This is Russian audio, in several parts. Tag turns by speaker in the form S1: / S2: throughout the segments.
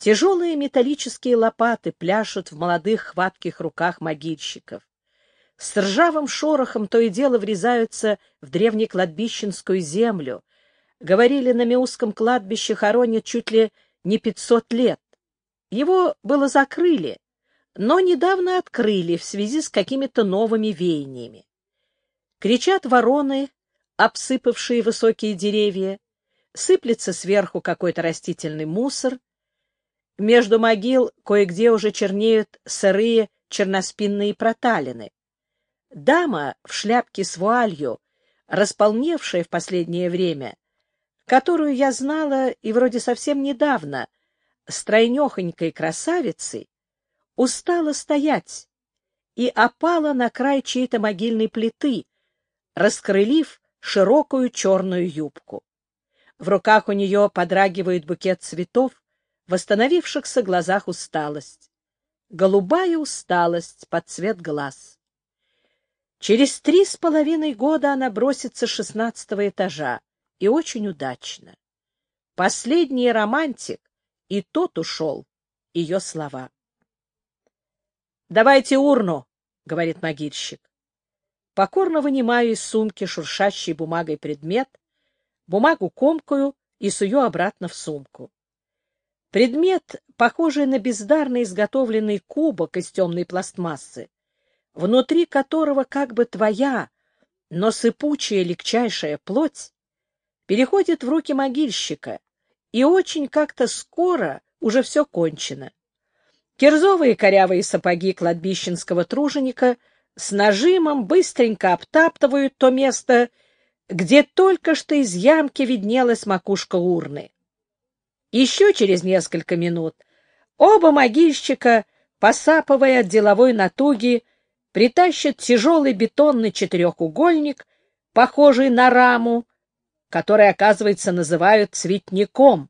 S1: Тяжелые металлические лопаты пляшут в молодых хватких руках могильщиков. С ржавым шорохом то и дело врезаются в древнекладбищенскую землю. Говорили, на Меусском кладбище хоронят чуть ли не пятьсот лет. Его было закрыли, но недавно открыли в связи с какими-то новыми веяниями. Кричат вороны, обсыпавшие высокие деревья, сыплется сверху какой-то растительный мусор. Между могил кое-где уже чернеют сырые черноспинные проталины. Дама в шляпке с вуалью, располневшая в последнее время, которую я знала и вроде совсем недавно, стройнехонькой красавицей, устала стоять и опала на край чьей-то могильной плиты, раскрылив широкую черную юбку. В руках у нее подрагивает букет цветов, восстановившихся глазах усталость. Голубая усталость под цвет глаз. Через три с половиной года она бросится с шестнадцатого этажа, и очень удачно. Последний романтик, и тот ушел, ее слова. «Давайте урну», — говорит могильщик. Покорно вынимаю из сумки шуршащий бумагой предмет, бумагу комкую и сую обратно в сумку. Предмет, похожий на бездарно изготовленный кубок из темной пластмассы, внутри которого как бы твоя, но сыпучая легчайшая плоть, переходит в руки могильщика, и очень как-то скоро уже все кончено. Кирзовые корявые сапоги кладбищенского труженика с нажимом быстренько обтаптывают то место, где только что из ямки виднелась макушка урны. Еще через несколько минут оба могильщика, посапывая от деловой натуги, притащат тяжелый бетонный четырехугольник, похожий на раму, который, оказывается, называют цветником,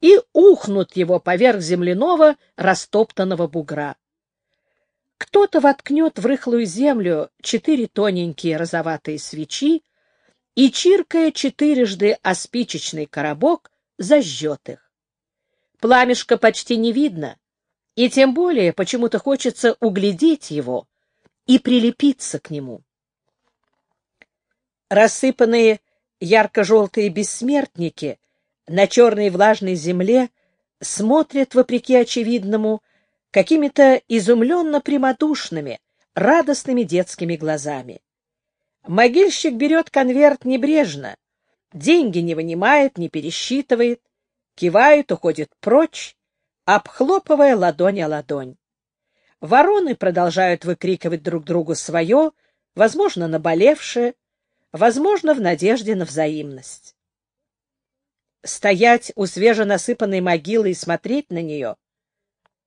S1: и ухнут его поверх земляного растоптанного бугра. Кто-то воткнет в рыхлую землю четыре тоненькие розоватые свечи и, чиркая четырежды о спичечный коробок, зажжет их. Пламешко почти не видно, и тем более почему-то хочется углядеть его, и прилепиться к нему. Рассыпанные ярко-желтые бессмертники на черной влажной земле смотрят, вопреки очевидному, какими-то изумленно прямодушными, радостными детскими глазами. Могильщик берет конверт небрежно, деньги не вынимает, не пересчитывает, кивает, уходит прочь, обхлопывая ладонь о ладонь. Вороны продолжают выкрикивать друг другу свое, возможно, наболевшее, возможно, в надежде на взаимность. Стоять у свеженасыпанной могилы и смотреть на нее,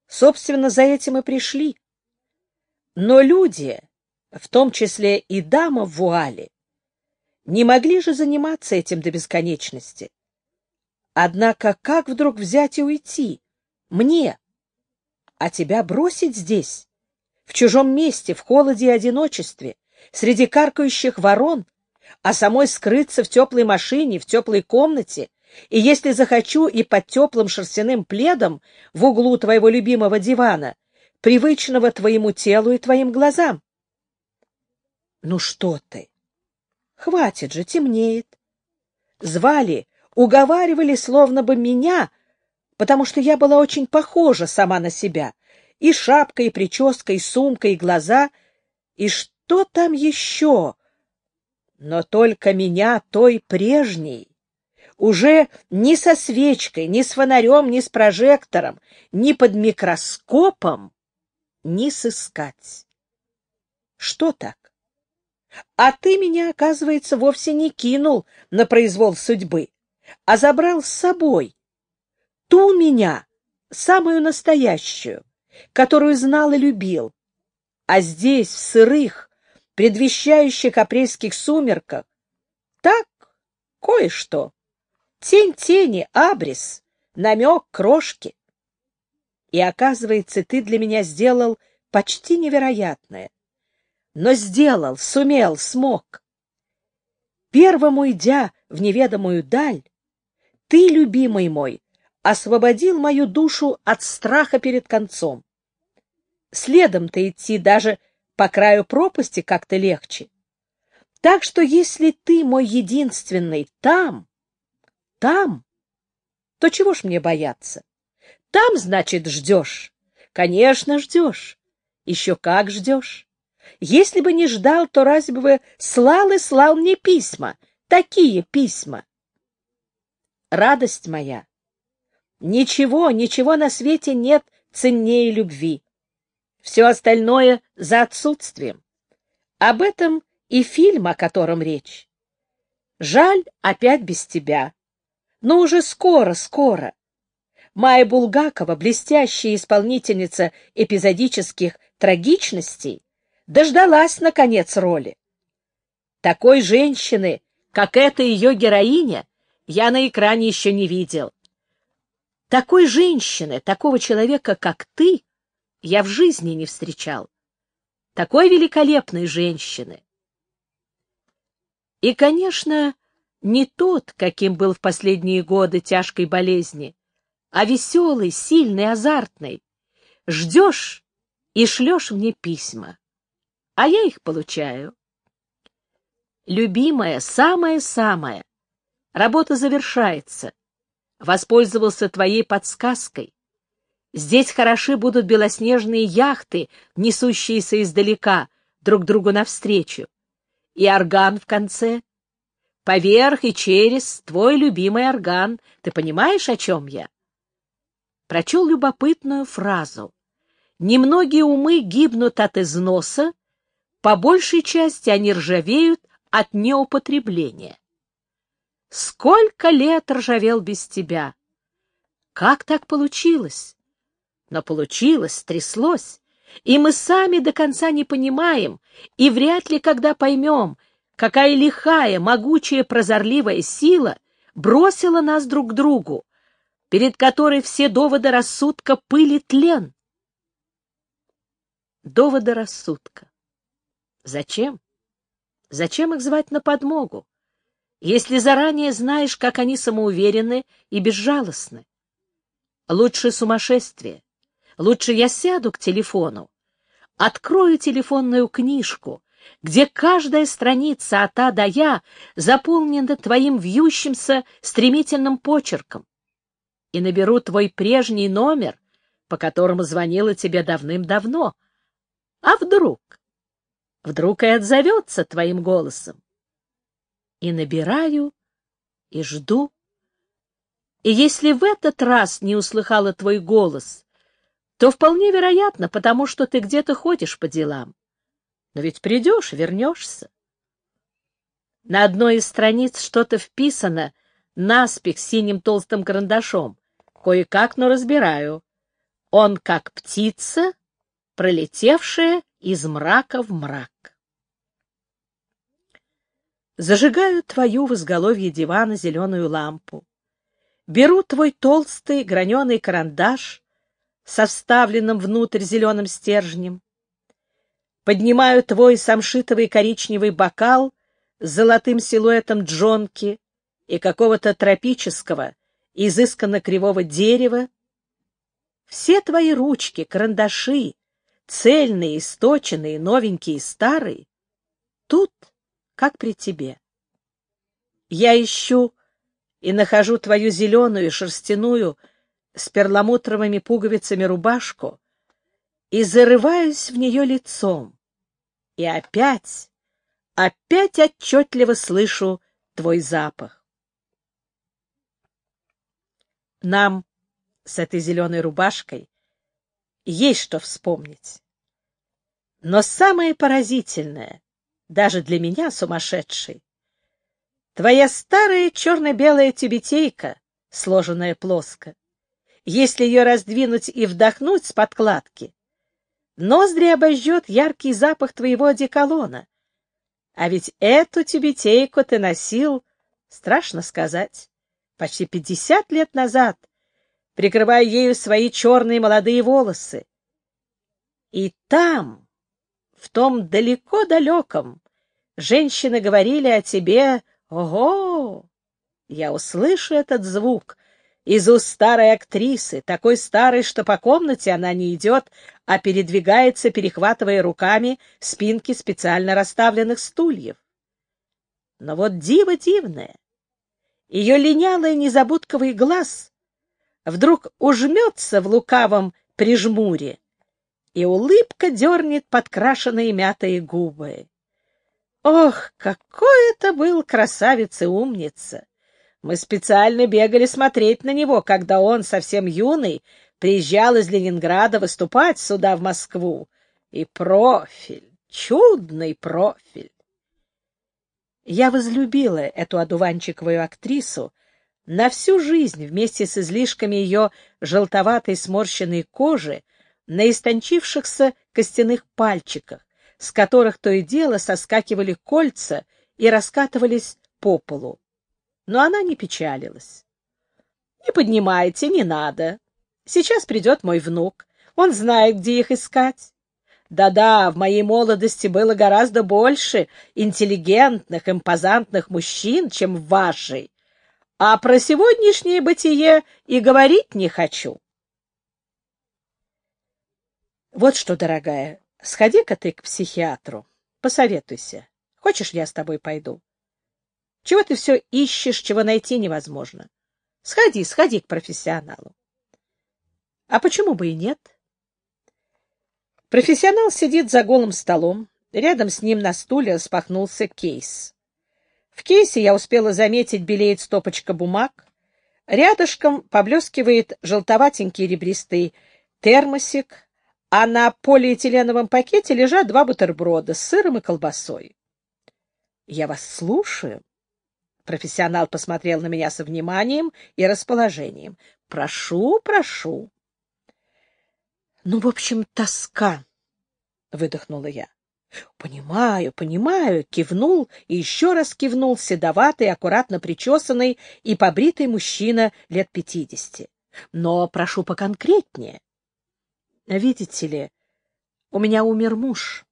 S1: собственно, за этим и пришли. Но люди, в том числе и дама в вуале, не могли же заниматься этим до бесконечности. Однако как вдруг взять и уйти? Мне, а тебя бросить здесь, в чужом месте, в холоде и одиночестве, среди каркающих ворон, а самой скрыться в теплой машине, в теплой комнате, и, если захочу, и под теплым шерстяным пледом в углу твоего любимого дивана, привычного твоему телу и твоим глазам. Ну что ты? Хватит же, темнеет. Звали, уговаривали, словно бы меня — потому что я была очень похожа сама на себя. И шапка, и прическа, и сумка, и глаза. И что там еще? Но только меня той прежней. Уже ни со свечкой, ни с фонарем, ни с прожектором, ни под микроскопом не сыскать. Что так? А ты меня, оказывается, вовсе не кинул на произвол судьбы, а забрал с собой ту меня, самую настоящую, которую знал и любил. А здесь, в сырых, предвещающих апрельских сумерках, так, кое-что. Тень тени, абрис, намек, крошки. И, оказывается, ты для меня сделал почти невероятное. Но сделал, сумел, смог. Первому идя в неведомую даль, ты, любимый мой, освободил мою душу от страха перед концом. Следом-то идти даже по краю пропасти как-то легче. Так что если ты мой единственный там, там, то чего ж мне бояться? Там, значит, ждешь. Конечно, ждешь. Еще как ждешь. Если бы не ждал, то разве бы слал и слал мне письма, такие письма? Радость моя, ничего, ничего на свете нет ценнее любви. Все остальное за отсутствием. Об этом и фильм, о котором речь. Жаль, опять без тебя. Но уже скоро, скоро. Майя Булгакова, блестящая исполнительница эпизодических трагичностей, дождалась, наконец, роли. Такой женщины, как эта ее героиня, я на экране еще не видел. Такой женщины, такого человека, как ты, я в жизни не встречал. Такой великолепной женщины. И, конечно, не тот, каким был в последние годы тяжкой болезни, а веселый, сильный, азартный. Ждешь и шлешь мне письма, а я их получаю. Любимая, самая-самая, работа завершается. Воспользовался твоей подсказкой. Здесь хороши будут белоснежные яхты, несущиеся издалека, друг другу навстречу и орган в конце. Поверх и через твой любимый орган. Ты понимаешь, о чем я? Прочел любопытную фразу. Немногие умы гибнут от износа, по большей части они ржавеют от неупотребления. Сколько лет ржавел без тебя? Как так получилось? Но получилось, тряслось и мы сами до конца не понимаем, и вряд ли когда поймем, какая лихая, могучая, прозорливая сила бросила нас друг к другу, перед которой все доводы рассудка пыли тлен. Доводы рассудка. Зачем? Зачем их звать на подмогу, если заранее знаешь, как они самоуверены и безжалостны? Лучше сумасшествие, Лучше я сяду к телефону, открою телефонную книжку, где каждая страница от А до Я заполнена твоим вьющимся стремительным почерком, и наберу твой прежний номер, по которому звонила тебе давным-давно. А вдруг? Вдруг и отзовется твоим голосом. И набираю, и жду. И если в этот раз не услыхала твой голос, то вполне вероятно, потому что ты где-то ходишь по делам. Но ведь придешь, вернешься. На одной из страниц что-то вписано наспех синим толстым карандашом. Кое-как, но разбираю. Он как птица, пролетевшая из мрака в мрак. Зажигаю твою в изголовье дивана зеленую лампу. Беру твой толстый граненый карандаш со вставленным внутрь зеленым стержнем. Поднимаю твой самшитовый коричневый бокал с золотым силуэтом джонки и какого-то тропического, изысканно кривого дерева. Все твои ручки, карандаши, цельные, источенные, новенькие и старые, тут, как при тебе. Я ищу и нахожу твою зеленую шерстяную, с перламутровыми пуговицами рубашку и зарываюсь в нее лицом. И опять, опять отчетливо слышу твой запах. Нам с этой зеленой рубашкой есть что вспомнить. Но самое поразительное, даже для меня сумасшедший, твоя старая черно-белая тюбетейка, сложенная плоско если ее раздвинуть и вдохнуть с подкладки. Ноздри обожжет яркий запах твоего одеколона. А ведь эту тюбетейку ты носил, страшно сказать, почти пятьдесят лет назад, прикрывая ею свои черные молодые волосы. И там, в том далеко-далеком, женщины говорили о тебе «Ого!» Я услышу этот звук, из уст старой актрисы, такой старой, что по комнате она не идет, а передвигается, перехватывая руками спинки специально расставленных стульев. Но вот диво дивное, ее линялый незабудковый глаз вдруг ужмется в лукавом прижмуре, и улыбка дернет подкрашенные мятые губы. Ох, какой это был красавец и умница! Мы специально бегали смотреть на него, когда он, совсем юный, приезжал из Ленинграда выступать сюда, в Москву. И профиль, чудный профиль. Я возлюбила эту одуванчиковую актрису на всю жизнь вместе с излишками ее желтоватой сморщенной кожи на истончившихся костяных пальчиках, с которых то и дело соскакивали кольца и раскатывались по полу но она не печалилась. — Не поднимайте, не надо. Сейчас придет мой внук. Он знает, где их искать. Да-да, в моей молодости было гораздо больше интеллигентных, импозантных мужчин, чем в вашей. А про сегодняшнее бытие и говорить не хочу. Вот что, дорогая, сходи-ка ты к психиатру, посоветуйся. Хочешь, я с тобой пойду? Чего ты все ищешь, чего найти невозможно? Сходи, сходи к профессионалу. А почему бы и нет? Профессионал сидит за голым столом. Рядом с ним на стуле распахнулся кейс. В кейсе я успела заметить белеет стопочка бумаг. Рядышком поблескивает желтоватенький ребристый термосик, а на полиэтиленовом пакете лежат два бутерброда с сыром и колбасой. — Я вас слушаю, Профессионал посмотрел на меня со вниманием и расположением. «Прошу, прошу». «Ну, в общем, тоска», — выдохнула я. «Понимаю, понимаю», — кивнул и еще раз кивнул седоватый, аккуратно причесанный и побритый мужчина лет пятидесяти. «Но прошу поконкретнее. Видите ли, у меня умер муж».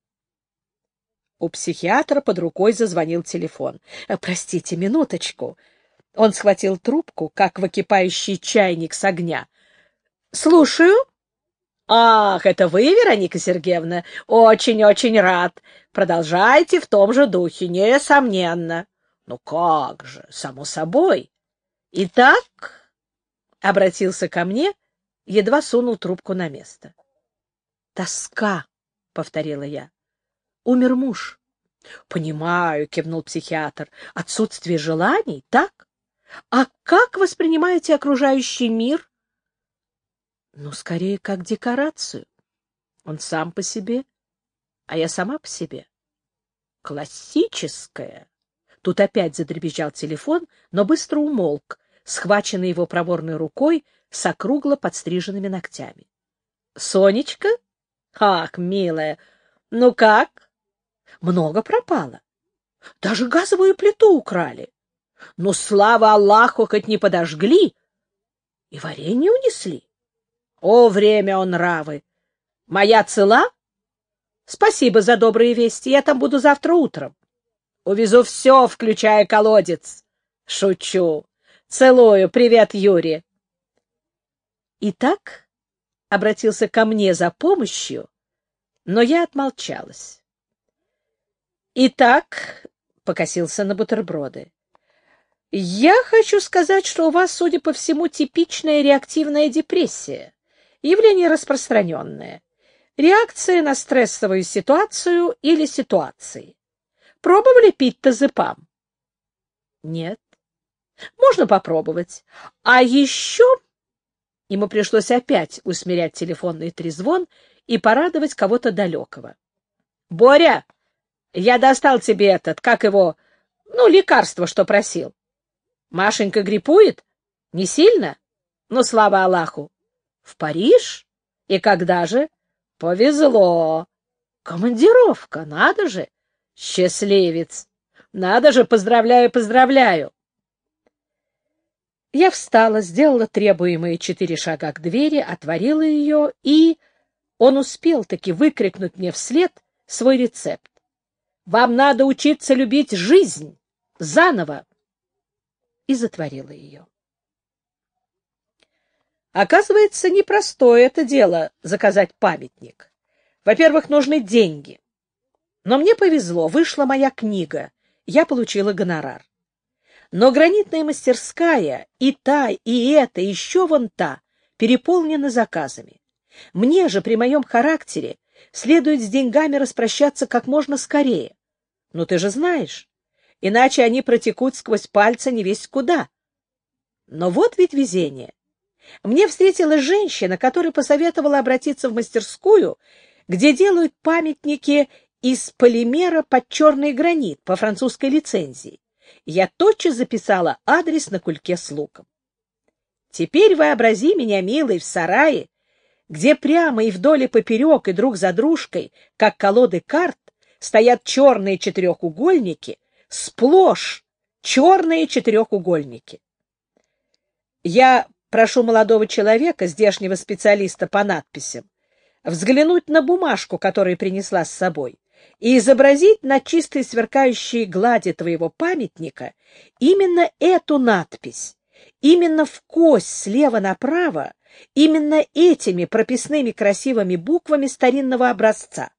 S1: У психиатра под рукой зазвонил телефон. «Э, «Простите, минуточку». Он схватил трубку, как выкипающий чайник с огня. «Слушаю». «Ах, это вы, Вероника Сергеевна? Очень-очень рад. Продолжайте в том же духе, несомненно». «Ну как же, само собой». «Итак...» — обратился ко мне, едва сунул трубку на место. «Тоска», — повторила я. Умер муж. — Понимаю, — кивнул психиатр. — Отсутствие желаний, так? А как воспринимаете окружающий мир? — Ну, скорее, как декорацию. Он сам по себе, а я сама по себе. — Классическая. Тут опять задребезжал телефон, но быстро умолк, схваченный его проворной рукой с округло подстриженными ногтями. — Сонечка? Ах, милая, ну как? много пропало. Даже газовую плиту украли. Но, слава Аллаху, хоть не подожгли. И варенье унесли. О, время он нравы! Моя цела? Спасибо за добрые вести. Я там буду завтра утром. Увезу все, включая колодец. Шучу. Целую. Привет, Юрий. Итак, обратился ко мне за помощью, но я отмолчалась. Итак, покосился на бутерброды. Я хочу сказать, что у вас, судя по всему, типичная реактивная депрессия. Явление распространенное. Реакция на стрессовую ситуацию или ситуации. Пробовали пить тазепам? Нет. Можно попробовать. А еще... Ему пришлось опять усмирять телефонный трезвон и порадовать кого-то далекого. — Боря! Я достал тебе этот, как его, ну, лекарство, что просил. Машенька гриппует? Не сильно? Ну, слава Аллаху. В Париж? И когда же? Повезло. Командировка, надо же. Счастливец. Надо же, поздравляю, поздравляю. Я встала, сделала требуемые четыре шага к двери, отворила ее, и он успел таки выкрикнуть мне вслед свой рецепт. Вам надо учиться любить жизнь заново. И затворила ее. Оказывается, непростое это дело заказать памятник. Во-первых, нужны деньги. Но мне повезло, вышла моя книга, я получила гонорар. Но гранитная мастерская, и та, и эта, еще вон та, переполнена заказами. Мне же при моем характере следует с деньгами распрощаться как можно скорее. Ну, ты же знаешь, иначе они протекут сквозь пальцы не весь куда. Но вот ведь везение. Мне встретилась женщина, которая посоветовала обратиться в мастерскую, где делают памятники из полимера под черный гранит по французской лицензии. Я тотчас записала адрес на кульке с луком. Теперь вообрази меня, милый, в сарае, где прямо и вдоль и поперек, и друг за дружкой, как колоды карт, стоят черные четырехугольники, сплошь черные четырехугольники. Я прошу молодого человека, здешнего специалиста по надписям, взглянуть на бумажку, которую принесла с собой, и изобразить на чистой сверкающей глади твоего памятника именно эту надпись, именно в кость слева направо, именно этими прописными красивыми буквами старинного образца,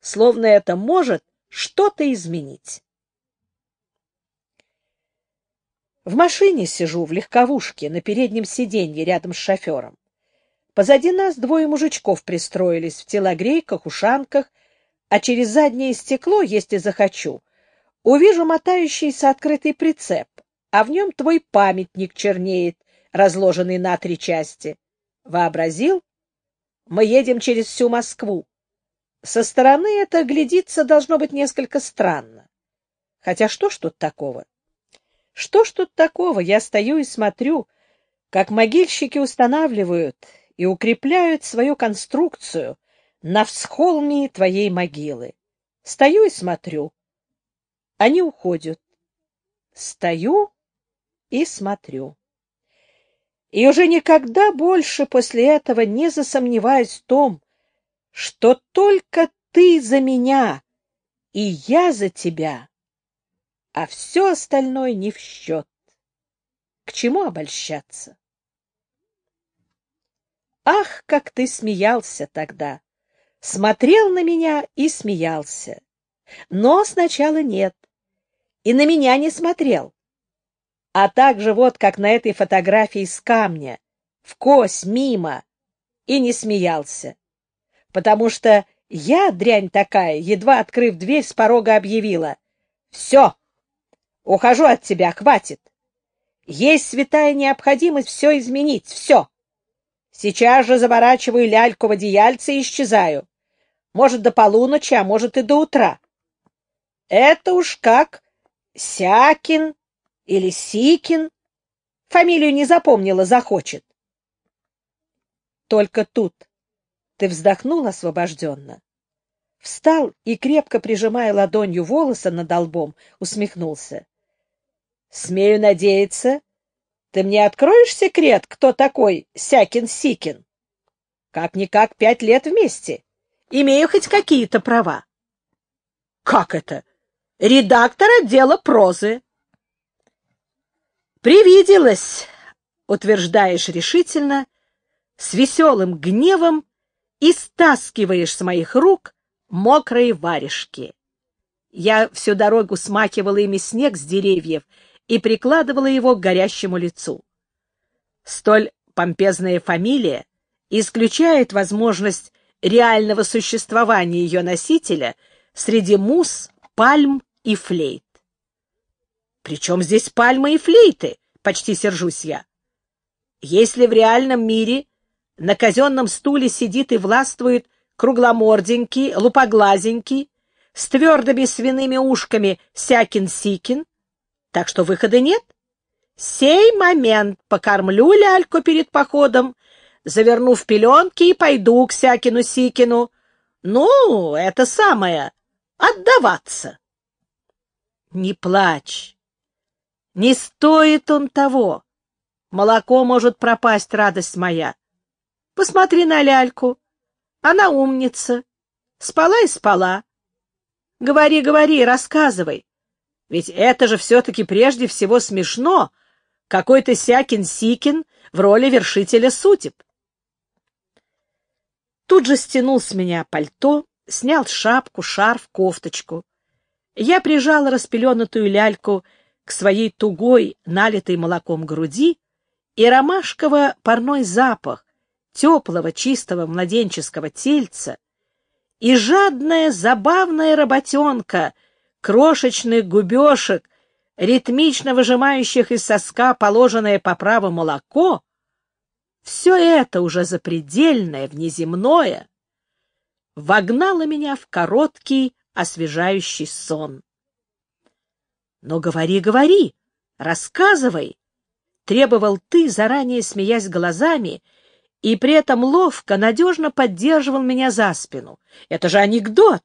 S1: словно это может что-то изменить. В машине сижу, в легковушке, на переднем сиденье рядом с шофером. Позади нас двое мужичков пристроились в телогрейках, ушанках, а через заднее стекло, если захочу, увижу мотающийся открытый прицеп, а в нем твой памятник чернеет, разложенный на три части. Вообразил? Мы едем через всю Москву. Со стороны это глядится должно быть несколько странно. Хотя что ж тут такого? Что ж тут такого? Я стою и смотрю, как могильщики устанавливают и укрепляют свою конструкцию на всхолме твоей могилы. Стою и смотрю. Они уходят. Стою и смотрю. И уже никогда больше после этого не засомневаюсь в том, что только ты за меня и я за тебя а все остальное не в счет. К чему обольщаться? Ах, как ты смеялся тогда! Смотрел на меня и смеялся. Но сначала нет. И на меня не смотрел. А также вот как на этой фотографии с камня, в кость, мимо, и не смеялся. Потому что я, дрянь такая, едва открыв дверь, с порога объявила. Все, Ухожу от тебя, хватит. Есть святая необходимость все изменить, все. Сейчас же заворачиваю ляльку в одеяльце и исчезаю. Может, до полуночи, а может и до утра. Это уж как Сякин или Сикин. Фамилию не запомнила, захочет. Только тут ты вздохнул освобожденно. Встал и, крепко прижимая ладонью волосы над лбом, усмехнулся. Смею надеяться, ты мне откроешь секрет, кто такой Сякин-Сикин? Как-никак пять лет вместе. Имею хоть какие-то права. Как это? Редактор отдела прозы. Привиделось, утверждаешь решительно, с веселым гневом и стаскиваешь с моих рук мокрые варежки. Я всю дорогу смакивала ими снег с деревьев и прикладывала его к горящему лицу. Столь помпезная фамилия исключает возможность реального существования ее носителя среди мус, пальм и флейт. Причем здесь пальмы и флейты? Почти сержусь я. Если в реальном мире на казенном стуле сидит и властвует кругломорденький, лупоглазенький, с твердыми свиными ушками Сякин-Сикин, так что выхода нет. Сей момент покормлю ляльку перед походом, заверну в пеленки и пойду к Сякину-Сикину. Ну, это самое, отдаваться. Не плачь. Не стоит он того. Молоко может пропасть, радость моя. Посмотри на ляльку. Она умница. Спала и спала. Говори, говори, рассказывай. Ведь это же все-таки прежде всего смешно, какой-то Сякин-Сикин в роли вершителя судеб. Тут же стянул с меня пальто, снял шапку, шарф, кофточку. Я прижала распеленутую ляльку к своей тугой, налитой молоком груди, и ромашково-парной запах теплого, чистого младенческого тельца и жадная, забавная работенка крошечных губешек, ритмично выжимающих из соска положенное по праву молоко, все это уже запредельное, внеземное, вогнало меня в короткий, освежающий сон. Но говори, говори, рассказывай, требовал ты, заранее смеясь глазами, и при этом ловко, надежно поддерживал меня за спину. Это же анекдот.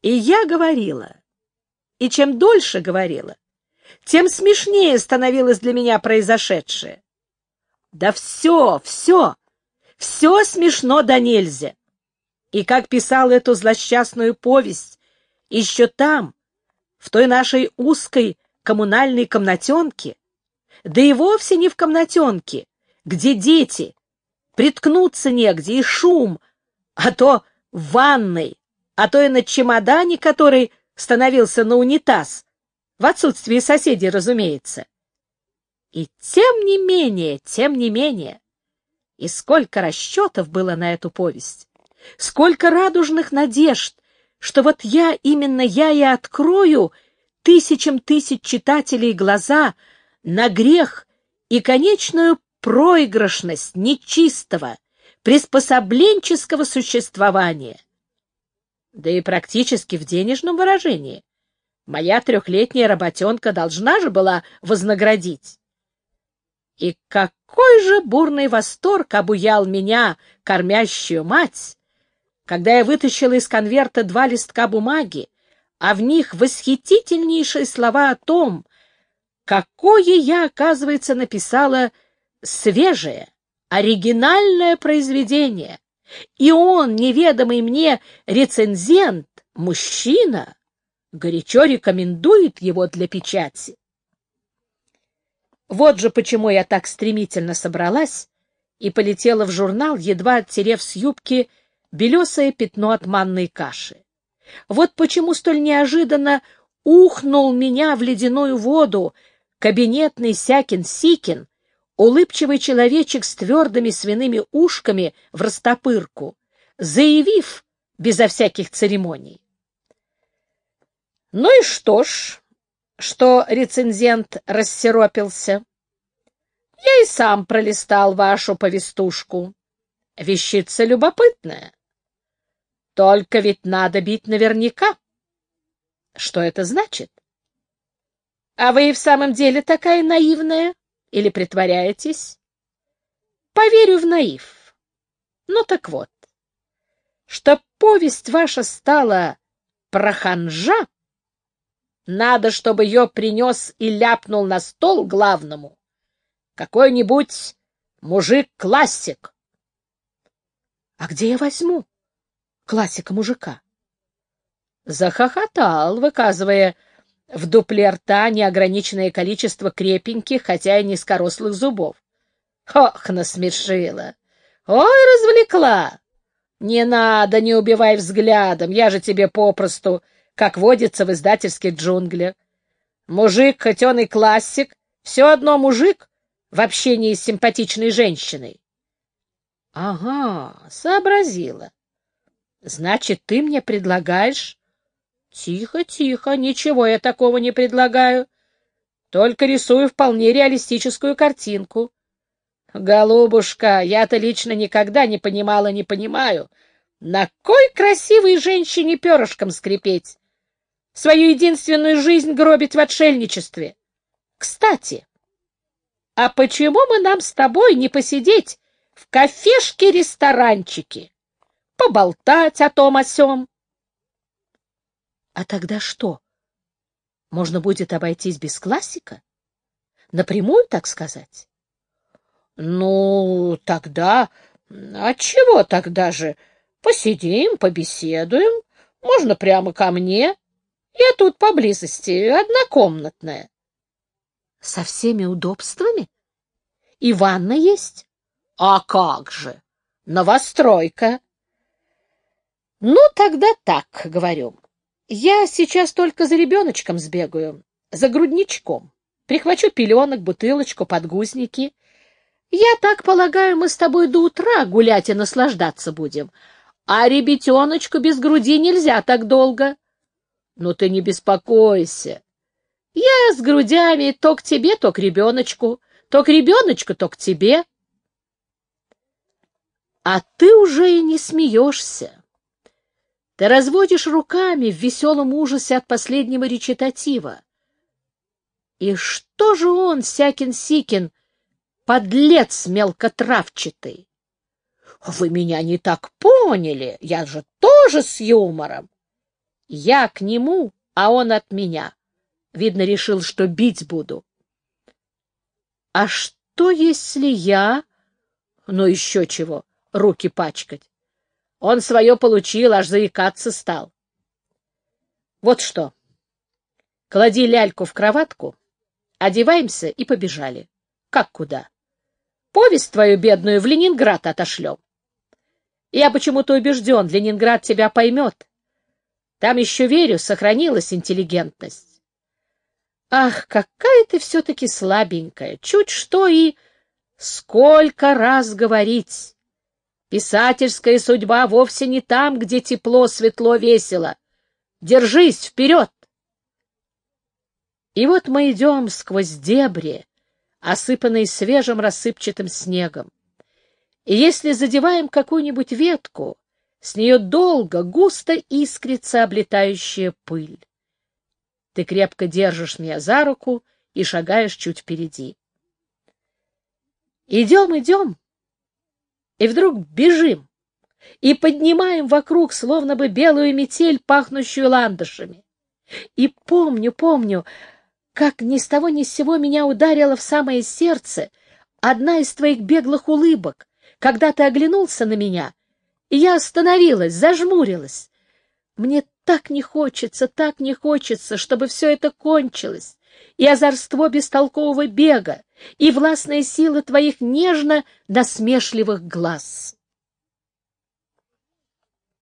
S1: И я говорила, и чем дольше говорила, тем смешнее становилось для меня произошедшее. Да все, все, все смешно да нельзя. И как писал эту злосчастную повесть, еще там, в той нашей узкой коммунальной комнатенке, да и вовсе не в комнатенке, где дети, приткнуться негде и шум, а то в ванной, а то и на чемодане, который становился на унитаз, в отсутствии соседей, разумеется. И тем не менее, тем не менее, и сколько расчетов было на эту повесть, сколько радужных надежд, что вот я, именно я и открою тысячам тысяч читателей глаза на грех и конечную проигрышность нечистого, приспособленческого существования. Да и практически в денежном выражении. Моя трехлетняя работенка должна же была вознаградить. И какой же бурный восторг обуял меня, кормящую мать, когда я вытащила из конверта два листка бумаги, а в них восхитительнейшие слова о том, какое я, оказывается, написала свежее, оригинальное произведение, и он, неведомый мне рецензент, мужчина, горячо рекомендует его для печати. Вот же почему я так стремительно собралась и полетела в журнал, едва оттерев с юбки белесое пятно от манной каши. Вот почему столь неожиданно ухнул меня в ледяную воду кабинетный Сякин-Сикин, улыбчивый человечек с твердыми свиными ушками в растопырку, заявив безо всяких церемоний. Ну и что ж, что рецензент рассеропился. Я и сам пролистал вашу повестушку. Вещица любопытная. Только ведь надо бить наверняка. Что это значит? А вы и в самом деле такая наивная? Или притворяетесь? Поверю в наив. Ну так вот, что повесть ваша стала про ханжа, надо, чтобы ее принес и ляпнул на стол главному какой-нибудь мужик-классик. А где я возьму классика-мужика? Захохотал, выказывая в дупле рта неограниченное количество крепеньких, хотя и низкорослых зубов. Ох, насмешила! Ой, развлекла! Не надо, не убивай взглядом, я же тебе попросту, как водится в издательских джунглях. Мужик, хоть он и классик, все одно мужик в общении с симпатичной женщиной. Ага, сообразила. Значит, ты мне предлагаешь Тихо, тихо, ничего я такого не предлагаю. Только рисую вполне реалистическую картинку. Голубушка, я-то лично никогда не понимала, не понимаю, на кой красивой женщине перышком скрипеть? Свою единственную жизнь гробить в отшельничестве. Кстати, а почему бы нам с тобой не посидеть в кафешке-ресторанчике? Поболтать о том о сём? А тогда что? Можно будет обойтись без классика? Напрямую, так сказать? Ну, тогда... А чего тогда же? Посидим, побеседуем. Можно прямо ко мне. Я тут поблизости, однокомнатная. Со всеми удобствами? И ванна есть? А как же? Новостройка. Ну, тогда так, говорю. Я сейчас только за ребеночком сбегаю, за грудничком. Прихвачу пеленок, бутылочку, подгузники. Я так полагаю, мы с тобой до утра гулять и наслаждаться будем. А ребятеночку без груди нельзя так долго. Ну ты не беспокойся. Я с грудями то к тебе, то к ребеночку, то к ребеночку, то к тебе. А ты уже и не смеешься. Ты разводишь руками в веселом ужасе от последнего речитатива. И что же он, Сякин-Сикин, подлец мелкотравчатый? Вы меня не так поняли, я же тоже с юмором. Я к нему, а он от меня. Видно, решил, что бить буду. А что, если я... Ну, еще чего, руки пачкать. Он свое получил, аж заикаться стал. Вот что. Клади ляльку в кроватку, Одеваемся и побежали. Как куда? Повесть твою бедную в Ленинград отошлем. Я почему-то убежден, Ленинград тебя поймет. Там еще, верю, сохранилась интеллигентность. Ах, какая ты все-таки слабенькая, чуть что и... Сколько раз говорить! Писательская судьба вовсе не там, где тепло, светло, весело. Держись, вперед! И вот мы идем сквозь дебри, осыпанные свежим рассыпчатым снегом. И если задеваем какую-нибудь ветку, с нее долго, густо искрится облетающая пыль. Ты крепко держишь меня за руку и шагаешь чуть впереди. Идем, идем, и вдруг бежим, и поднимаем вокруг, словно бы белую метель, пахнущую ландышами. И помню, помню, как ни с того ни с сего меня ударила в самое сердце одна из твоих беглых улыбок, когда ты оглянулся на меня, и я остановилась, зажмурилась. Мне так не хочется, так не хочется, чтобы все это кончилось, и озорство бестолкового бега, и властная сила твоих нежно-насмешливых глаз.